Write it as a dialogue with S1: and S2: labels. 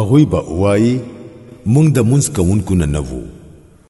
S1: هغوی به وایي مونږ د منځ کوونکو نه نه وو